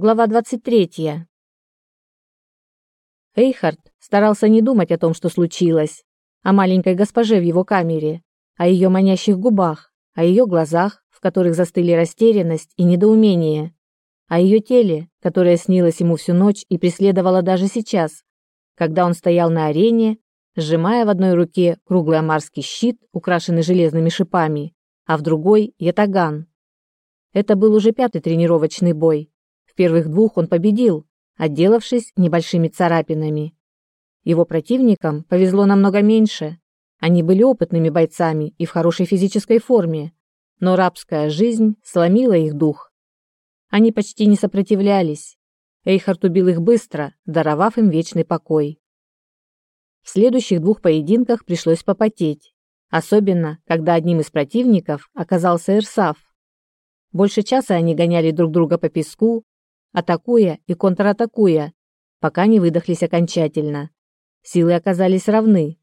Глава 23. Эйхард старался не думать о том, что случилось, о маленькой госпоже в его камере, о ее манящих губах, о ее глазах, в которых застыли растерянность и недоумение, о ее теле, которое снилось ему всю ночь и преследовало даже сейчас, когда он стоял на арене, сжимая в одной руке круглый амарский щит, украшенный железными шипами, а в другой — ятаган. Это был уже пятый тренировочный бой. Первых двух он победил, отделавшись небольшими царапинами. Его противникам повезло намного меньше. Они были опытными бойцами и в хорошей физической форме, но рабская жизнь сломила их дух. Они почти не сопротивлялись. Эйхард убил их быстро, даровав им вечный покой. В следующих двух поединках пришлось попотеть, особенно когда одним из противников оказался Эрсав. Больше часа они гоняли друг друга по песку, атакуя и контратакуя, пока не выдохлись окончательно. Силы оказались равны.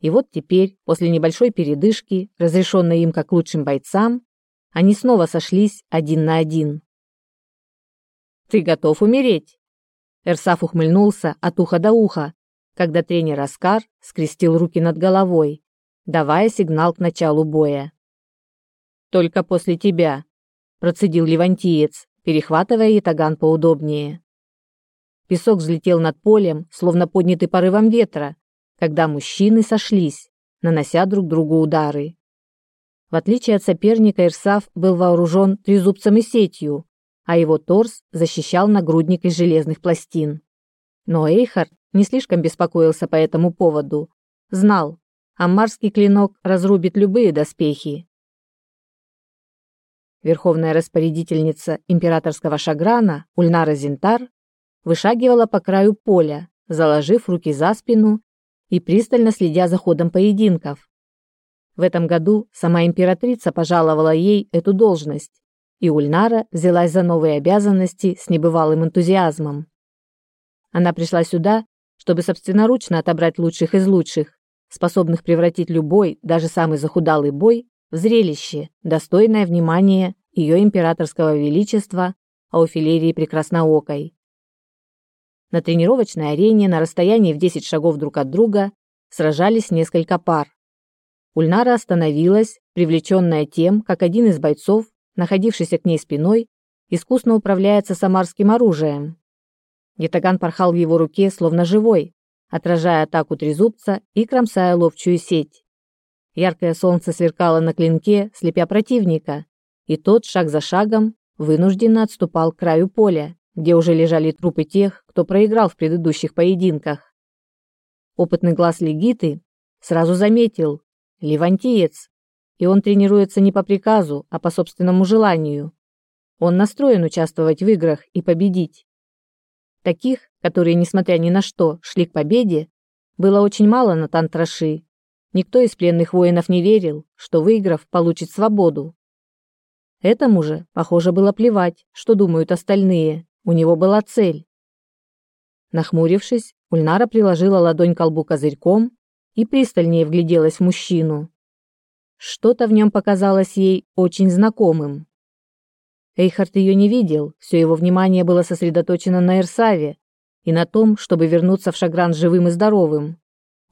И вот теперь, после небольшой передышки, разрешенной им как лучшим бойцам, они снова сошлись один на один. «Ты готов умереть?» Эрсаф ухмыльнулся от уха до уха, когда тренер Аскар скрестил руки над головой, давая сигнал к началу боя. «Только после тебя», – процедил Левантиец, перехватывая ятаган поудобнее. Песок взлетел над полем, словно поднятый порывом ветра, когда мужчины сошлись, нанося друг другу удары. В отличие от соперника, Ирсав был вооружен трезубцем и сетью, а его торс защищал нагрудник из железных пластин. Но Эйхард не слишком беспокоился по этому поводу. Знал, аммарский клинок разрубит любые доспехи. Верховная распорядительница императорского шаграна Ульнара Зинтар вышагивала по краю поля, заложив руки за спину и пристально следя за ходом поединков. В этом году сама императрица пожаловала ей эту должность, и Ульнара взялась за новые обязанности с небывалым энтузиазмом. Она пришла сюда, чтобы собственноручно отобрать лучших из лучших, способных превратить любой, даже самый захудалый бой в зрелище, достойное внимания ее императорского величества Ауфилерии Прекрасноокой. На тренировочной арене на расстоянии в 10 шагов друг от друга сражались несколько пар. Ульнара остановилась, привлеченная тем, как один из бойцов, находившийся к ней спиной, искусно управляется самарским оружием. Ятаган порхал в его руке, словно живой, отражая атаку трезубца и кромсая ловчую сеть. Яркое солнце сверкало на клинке, слепя противника, и тот шаг за шагом вынужденно отступал к краю поля, где уже лежали трупы тех, кто проиграл в предыдущих поединках. Опытный глаз Легиты сразу заметил – левантиец, и он тренируется не по приказу, а по собственному желанию. Он настроен участвовать в играх и победить. Таких, которые, несмотря ни на что, шли к победе, было очень мало на Тантраши. Никто из пленных воинов не верил, что, выиграв, получит свободу. Этому же, похоже, было плевать, что думают остальные. У него была цель. Нахмурившись, Ульнара приложила ладонь к колбу козырьком и пристальнее вгляделась в мужчину. Что-то в нем показалось ей очень знакомым. Эйхард ее не видел, все его внимание было сосредоточено на Эрсаве и на том, чтобы вернуться в Шагран живым и здоровым.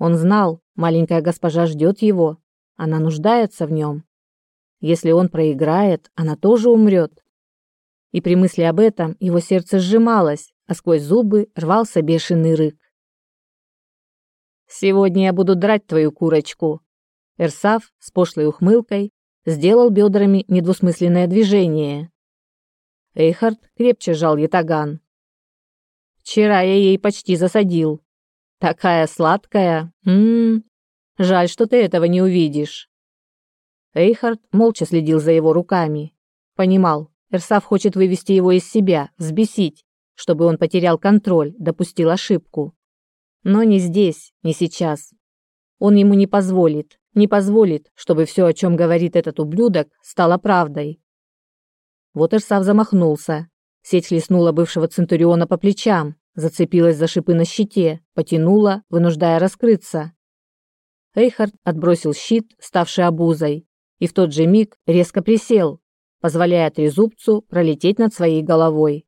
Он знал, маленькая госпожа ждет его, она нуждается в нем. Если он проиграет, она тоже умрет. И при мысли об этом его сердце сжималось, а сквозь зубы рвался бешеный рык. «Сегодня я буду драть твою курочку!» Эрсав с пошлой ухмылкой сделал бедрами недвусмысленное движение. Эйхард крепче сжал ятаган. Вчера я ей почти засадил. Такая сладкая. Ммм. Жаль, что ты этого не увидишь. Эйхард молча следил за его руками. Понимал, Эрсав хочет вывести его из себя, взбесить, чтобы он потерял контроль, допустил ошибку. Но не здесь, не сейчас. Он ему не позволит, не позволит, чтобы все, о чем говорит этот ублюдок, стало правдой. Вот Эрсав замахнулся. Сеть хлестнула бывшего Центуриона по плечам, зацепилась за шипы на щите, потянула, вынуждая раскрыться. Эйхард отбросил щит, ставший обузой, и в тот же миг резко присел, позволяя трезубцу пролететь над своей головой,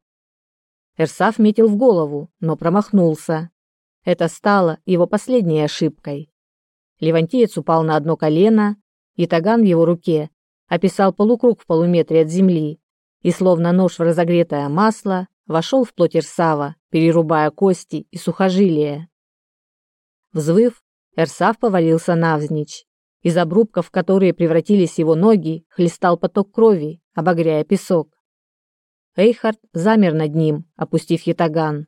Эрсаф метил в голову, но промахнулся. Это стало его последней ошибкой. Левантиец упал на одно колено, и таган в его руке описал полукруг в полуметре от земли и, словно нож в разогретое масло, вошел в плоть Эрсава, перерубая кости и сухожилия. Взвыв, Эрсав повалился навзничь. Из обрубков, в которые превратились его ноги, хлестал поток крови, обогряя песок. Эйхард замер над ним, опустив ятаган.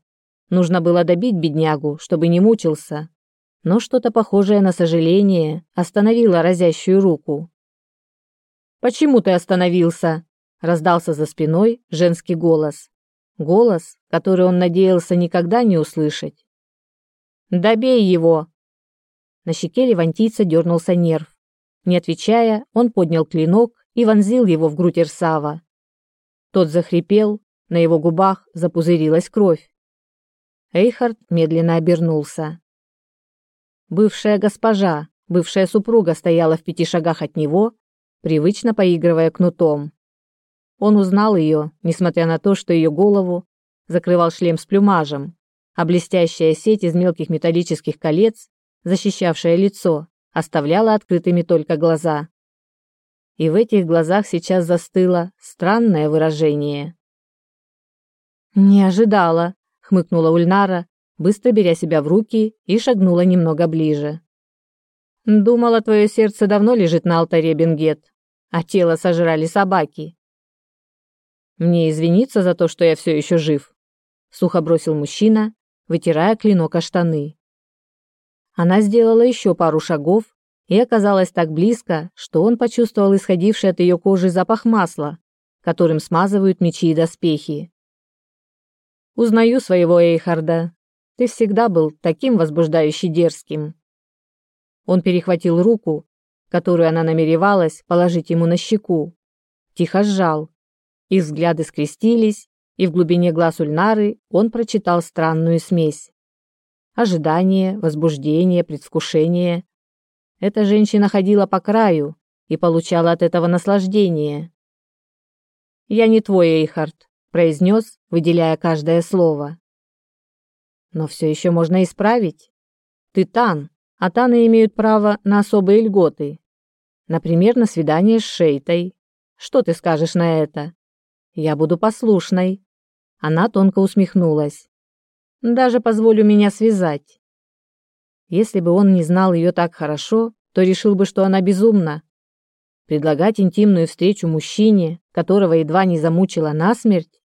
Нужно было добить беднягу, чтобы не мучился. Но что-то похожее на сожаление остановило разящую руку. «Почему ты остановился?» – раздался за спиной женский голос. Голос, который он надеялся никогда не услышать. «Добей его!» На щеке левантийца дернулся нерв. Не отвечая, он поднял клинок и вонзил его в грудь Ирсава. Тот захрипел, на его губах запузырилась кровь. Эйхард медленно обернулся. Бывшая госпожа, бывшая супруга стояла в пяти шагах от него, привычно поигрывая кнутом. Он узнал ее, несмотря на то, что ее голову закрывал шлем с плюмажем, а блестящая сеть из мелких металлических колец защищавшая лицо, оставляла открытыми только глаза. И в этих глазах сейчас застыло странное выражение. «Не ожидала», — хмыкнула Ульнара, быстро беря себя в руки и шагнула немного ближе. «Думала, твое сердце давно лежит на алтаре, Бенгет, а тело сожрали собаки». «Мне извиниться за то, что я все еще жив», — сухо бросил мужчина, вытирая клинок о штаны. Она сделала еще пару шагов и оказалась так близко, что он почувствовал исходивший от ее кожи запах масла, которым смазывают мечи и доспехи. «Узнаю своего Эйхарда. Ты всегда был таким возбуждающе дерзким». Он перехватил руку, которую она намеревалась положить ему на щеку, тихо сжал. Их взгляды скрестились, и в глубине глаз Ульнары он прочитал странную смесь. Ожидание, возбуждение, предвкушение. Эта женщина ходила по краю и получала от этого наслаждение. «Я не твой, Эйхард», — произнес, выделяя каждое слово. «Но все еще можно исправить. Ты Тан, а Таны имеют право на особые льготы. Например, на свидание с Шейтой. Что ты скажешь на это? Я буду послушной». Она тонко усмехнулась. Даже позволю меня связать. Если бы он не знал ее так хорошо, то решил бы, что она безумна. Предлагать интимную встречу мужчине, которого едва не замучила насмерть?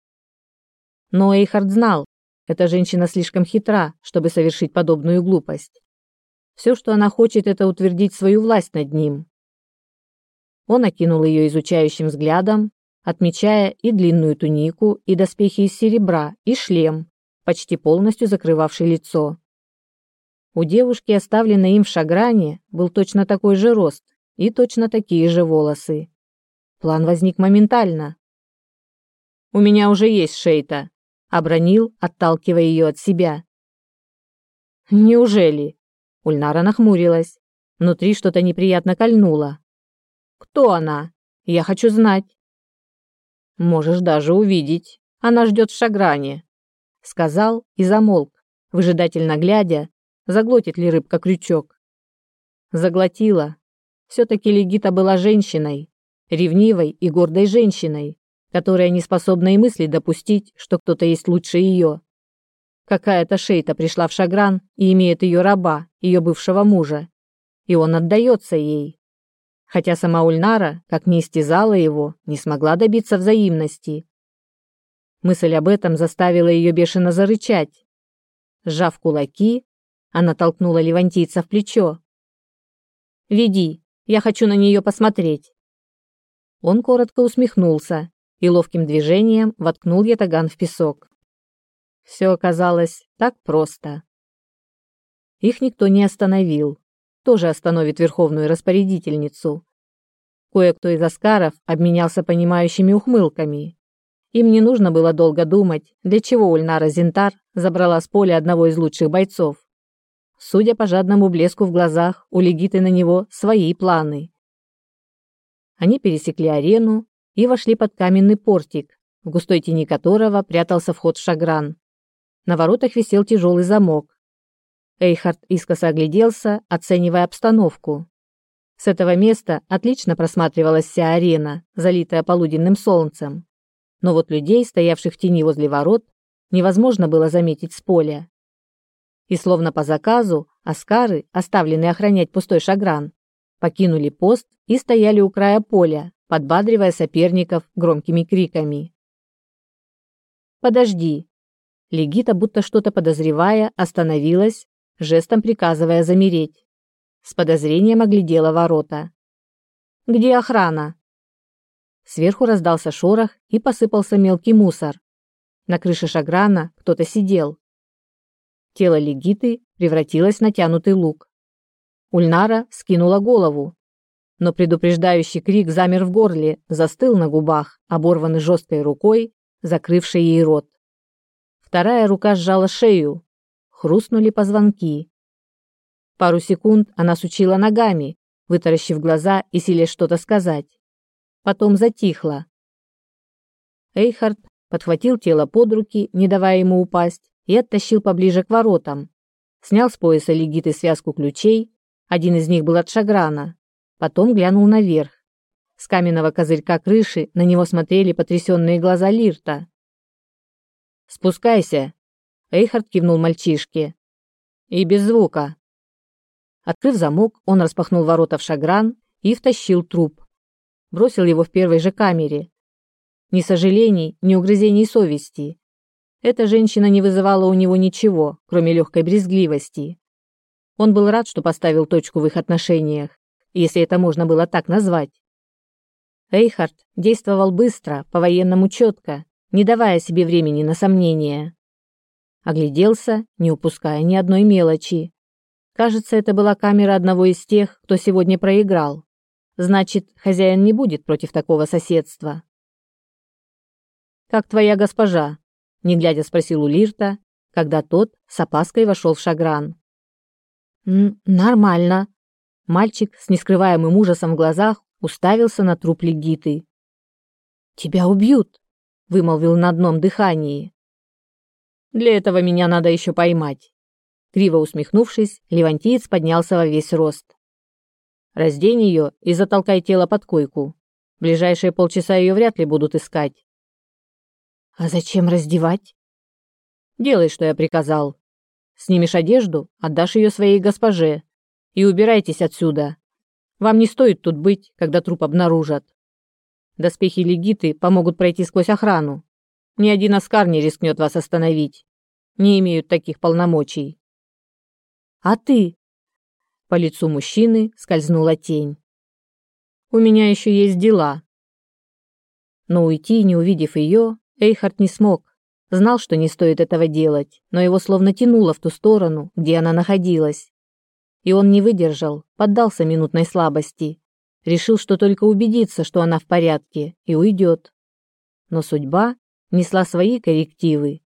Но Эйхард знал, эта женщина слишком хитра, чтобы совершить подобную глупость. Все, что она хочет, это утвердить свою власть над ним. Он окинул ее изучающим взглядом, отмечая и длинную тунику, и доспехи из серебра, и шлем, почти полностью закрывавший лицо. У девушки, оставленной им в шагране, был точно такой же рост и точно такие же волосы. План возник моментально. «У меня уже есть Шейта», — обронил, отталкивая ее от себя. «Неужели?» — Ульнара нахмурилась. Внутри что-то неприятно кольнуло. «Кто она? Я хочу знать». «Можешь даже увидеть. Она ждет в Шагране», сказал и замолк, выжидательно глядя, заглотит ли рыбка крючок. Заглотила. Все-таки Легита была женщиной, ревнивой и гордой женщиной, которая не способна и мысли допустить, что кто-то есть лучше ее. Какая-то шейта пришла в Шагран и имеет ее раба, ее бывшего мужа, и он отдается ей. Хотя сама Ульнара, как не истязала его, не смогла добиться взаимности, Мысль об этом заставила ее бешено зарычать. Сжав кулаки, она толкнула левантийца в плечо. «Веди, я хочу на нее посмотреть». Он коротко усмехнулся и ловким движением воткнул ятаган в песок. Все оказалось так просто. Их никто не остановил. Тоже остановит верховную распорядительницу. Кое-кто из аскаров обменялся понимающими ухмылками. Им не нужно было долго думать, для чего Ульнара Зинтар забрала с поля одного из лучших бойцов. Судя по жадному блеску в глазах, у Легиты на него свои планы. Они пересекли арену и вошли под каменный портик, в густой тени которого прятался вход в шагран. На воротах висел тяжелый замок. Эйхард искоса огляделся, оценивая обстановку. С этого места отлично просматривалась вся арена, залитая полуденным солнцем. Но вот людей, стоявших в тени возле ворот, невозможно было заметить с поля. И словно по заказу, аскары, оставленные охранять пустой шагран, покинули пост и стояли у края поля, подбадривая соперников громкими криками. «Подожди!» Легита, будто что-то подозревая, остановилась, жестом приказывая замереть. С подозрением оглядела ворота. «Где охрана?» Сверху раздался шорох и посыпался мелкий мусор. На крыше шаграна кто-то сидел. Тело Легиты превратилось в натянутый лук. Ульнара скинула голову, но предупреждающий крик замер в горле, застыл на губах, оборванный жесткой рукой, закрывшей ей рот. Вторая рука сжала шею. Хрустнули позвонки. Пару секунд она сучила ногами, вытаращив глаза и силясь что-то сказать. Потом затихла. Эйхард подхватил тело под руки, не давая ему упасть, и оттащил поближе к воротам. Снял с пояса легиты связку ключей, один из них был от шаграна. Потом глянул наверх. С каменного козырька крыши на него смотрели потрясенные глаза Лирта. «Спускайся!» Эйхард кивнул мальчишке. «И без звука!» Открыв замок, он распахнул ворота в шагран и втащил труп. Бросил его в первой же камере. Ни сожалений, ни угрызений совести. Эта женщина не вызывала у него ничего, кроме легкой брезгливости. Он был рад, что поставил точку в их отношениях, если это можно было так назвать. Эйхард действовал быстро, по-военному четко, не давая себе времени на сомнения. Огляделся, не упуская ни одной мелочи. Кажется, это была камера одного из тех, кто сегодня проиграл. Значит, хозяин не будет против такого соседства. «Как твоя госпожа?» не глядя спросил у Лирта, когда тот с опаской вошел в шагран. «Нормально». Мальчик с нескрываемым ужасом в глазах уставился на труп Легиты. «Тебя убьют», — вымолвил на одном дыхании. «Для этого меня надо еще поймать». Криво усмехнувшись, Левантиец поднялся во весь рост. «Раздень ее и затолкай тело под койку. Ближайшие полчаса ее вряд ли будут искать. А зачем раздевать? Делай, что я приказал. Снимешь одежду, отдашь ее своей госпоже и убирайтесь отсюда. Вам не стоит тут быть, когда труп обнаружат. Доспехи легиты помогут пройти сквозь охрану. Ни один аскар не рискнет вас остановить. Не имеют таких полномочий. А ты? По лицу мужчины скользнула тень. У меня еще есть дела. Но уйти, не увидев ее, Эйхард не смог. Знал, что не стоит этого делать, но его словно тянуло в ту сторону, где она находилась. И он не выдержал, поддался минутной слабости. Решил, что только убедится, что она в порядке, и уйдет. Но судьба несла свои коррективы.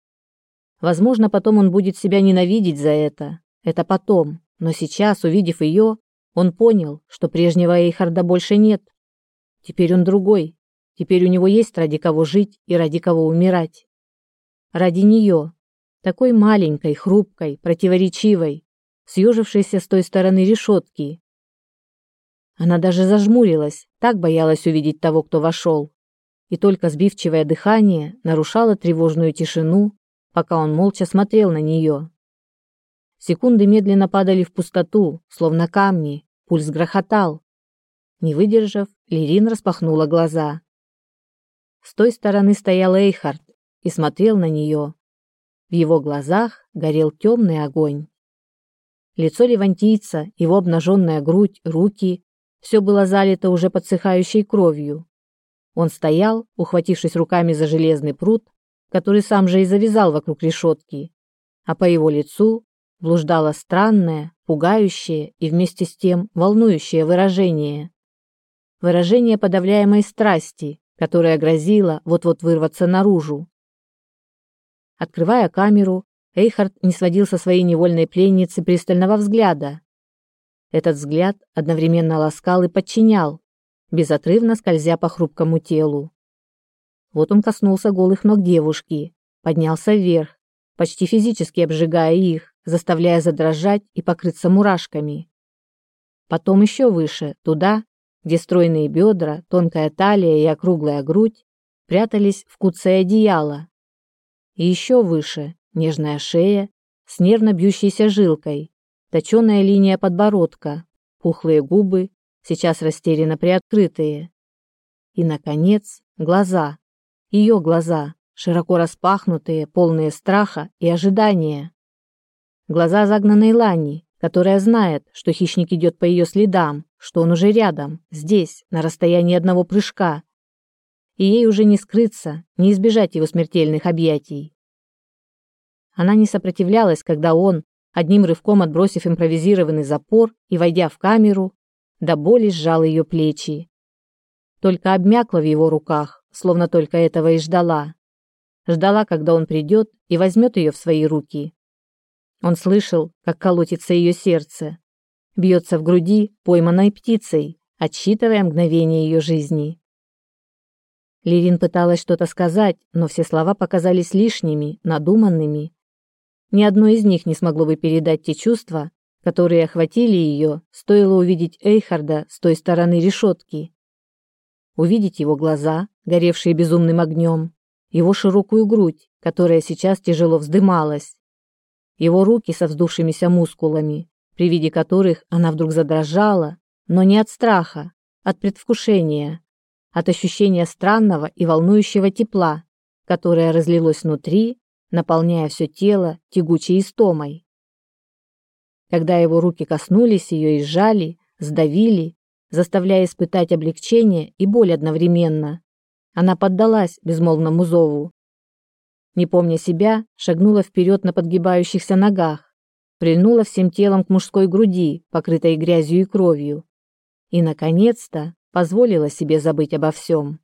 Возможно, потом он будет себя ненавидеть за это. Это потом. Но сейчас, увидев ее, он понял, что прежнего Эйхарда больше нет. Теперь он другой, Теперь у него есть ради кого жить и ради кого умирать. Ради нее, такой маленькой, хрупкой, противоречивой, съежившейся с той стороны решетки. Она даже зажмурилась, так боялась увидеть того, кто вошел. И только сбивчивое дыхание нарушало тревожную тишину, пока он молча смотрел на нее. Секунды медленно падали в пустоту, словно камни, пульс грохотал. Не выдержав, Лирин распахнула глаза. С той стороны стоял Эйхард и смотрел на нее. В его глазах горел темный огонь. Лицо левантийца, его обнаженная грудь, руки – все было залито уже подсыхающей кровью. Он стоял, ухватившись руками за железный прут, который сам же и завязал вокруг решетки, а по его лицу блуждало странное, пугающее и вместе с тем волнующее выражение. Выражение подавляемой страсти, которая грозила вот-вот вырваться наружу. Открывая камеру, Эйхард не сводил со своей невольной пленницы пристального взгляда. Этот взгляд одновременно ласкал и подчинял, безотрывно скользя по хрупкому телу. Вот он коснулся голых ног девушки, поднялся вверх, почти физически обжигая их, заставляя задрожать и покрыться мурашками. Потом еще выше, туда, где стройные бедра, тонкая талия и округлая грудь прятались в куце одеяла. И еще выше, нежная шея с нервно бьющейся жилкой, точеная линия подбородка, пухлые губы, сейчас растерянно приоткрытые. И, наконец, глаза. Ее глаза, широко распахнутые, полные страха и ожидания. Глаза загнанной Лани, которая знает, что хищник идет по ее следам, что он уже рядом, здесь, на расстоянии одного прыжка. И ей уже не скрыться, не избежать его смертельных объятий. Она не сопротивлялась, когда он, одним рывком отбросив импровизированный запор и войдя в камеру, до боли сжал ее плечи. Только обмякла в его руках, словно только этого и ждала. Ждала, когда он придет и возьмет ее в свои руки. Он слышал, как колотится ее сердце, бьется в груди пойманной птицей, отсчитывая мгновение ее жизни. Лирин пыталась что-то сказать, но все слова показались лишними, надуманными. Ни одно из них не смогло бы передать те чувства, которые охватили ее, стоило увидеть Эйхарда с той стороны решетки. Увидеть его глаза, горевшие безумным огнем, его широкую грудь, которая сейчас тяжело вздымалась, его руки со вздувшимися мускулами, при виде которых она вдруг задрожала, но не от страха, от предвкушения, от ощущения странного и волнующего тепла, которое разлилось внутри, наполняя все тело тягучей истомой. Когда его руки коснулись ее и сжали, сдавили, заставляя испытать облегчение и боль одновременно, она поддалась безмолвному зову. Не помня себя, шагнула вперед на подгибающихся ногах, прильнула всем телом к мужской груди, покрытой грязью и кровью, и, наконец-то, позволила себе забыть обо всем.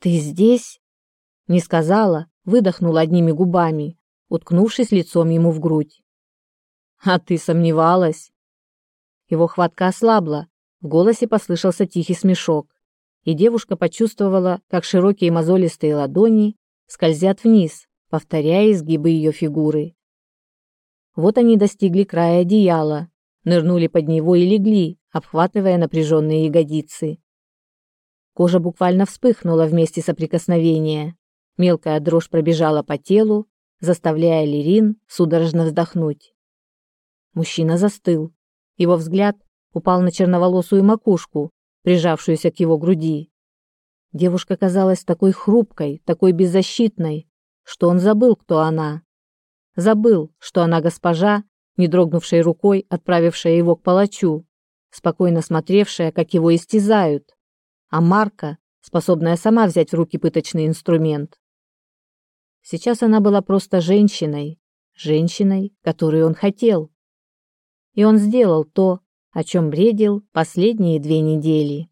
«Ты здесь?» Не сказала, выдохнула одними губами, уткнувшись лицом ему в грудь. «А ты сомневалась?» Его хватка ослабла, в голосе послышался тихий смешок и девушка почувствовала, как широкие мозолистые ладони скользят вниз, повторяя изгибы ее фигуры. Вот они достигли края одеяла, нырнули под него и легли, обхватывая напряженные ягодицы. Кожа буквально вспыхнула вместе соприкосновения. Мелкая дрожь пробежала по телу, заставляя Лерин судорожно вздохнуть. Мужчина застыл. Его взгляд упал на черноволосую макушку, прижавшуюся к его груди. Девушка казалась такой хрупкой, такой беззащитной, что он забыл, кто она. Забыл, что она госпожа, не дрогнувшей рукой, отправившая его к палачу, спокойно смотревшая, как его истязают, а Марка, способная сама взять в руки пыточный инструмент. Сейчас она была просто женщиной, женщиной, которую он хотел. И он сделал то, о чем бредил последние две недели.